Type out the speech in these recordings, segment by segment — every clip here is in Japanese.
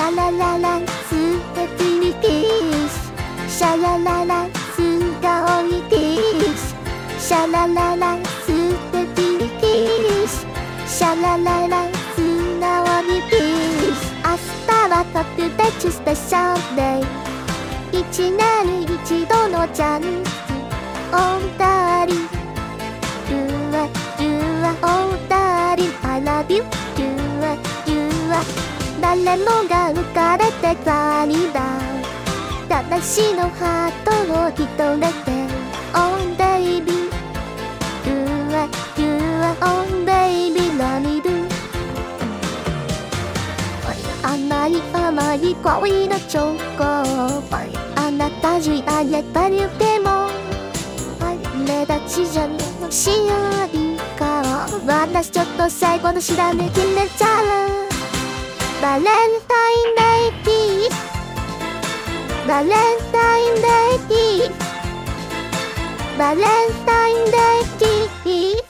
ャラララ素敵にピース。シャラララ素顔にピース。シャラララ素敵にピース。シャラララ素直にピース明日は特別スペシャルデイ。一年一度のチャンス。オンダーリン誰もが浮かれてたにだ。私のハートを一人で On baby うわうわ On baby 何 do 甘い甘い恋のチョコ。あなたにあげたりでも目立ちじゃなしよいか。私ちょっと最後のしらめ決めちゃう。バレンタインデーピー。バレンタインデーピー。バレンタインデーピー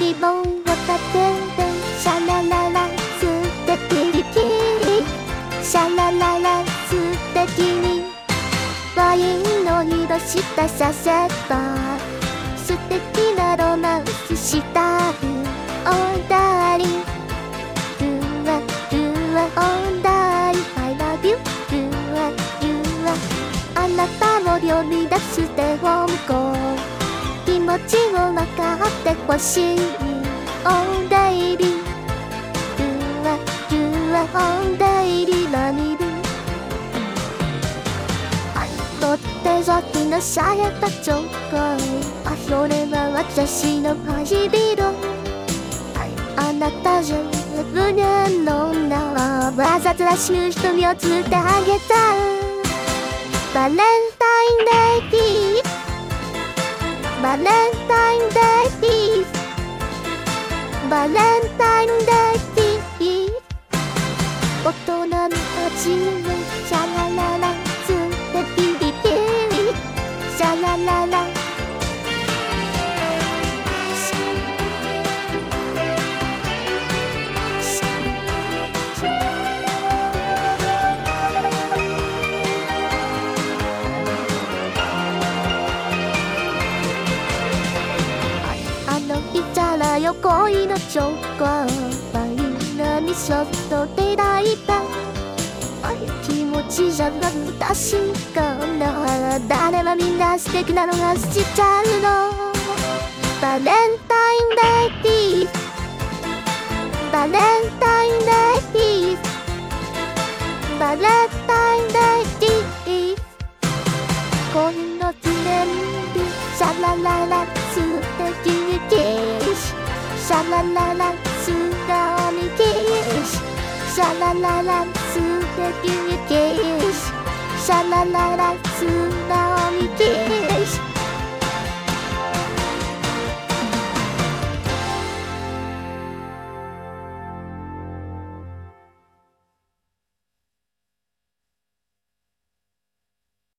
リボンを立ててシャラララ素敵に。キーシャラララ素敵にワインの色したさせば素敵なロマンスしたい。なたを呼び出す手本こ気持ちを分かってほしい。オーダーリンうわうわオーダーリン何でとって先のされたチョコあそれは私の恋人。あなたじゃ胸の女わざとらしい瞳をつってあげたバレンインデーピースバレンタインデーピースバレンタインデーピース大人の味か。らよ恋のチョコバイナにそっと出会いた気持ちじゃなく確か。な誰もみんな素敵なのがしちゃうのバレンタインデーピーバレンタインデーピーバレンタインデーピー恋の記念日シャラララャラララ素直にキスシャラララ素敵にキスシャラララ素直にキス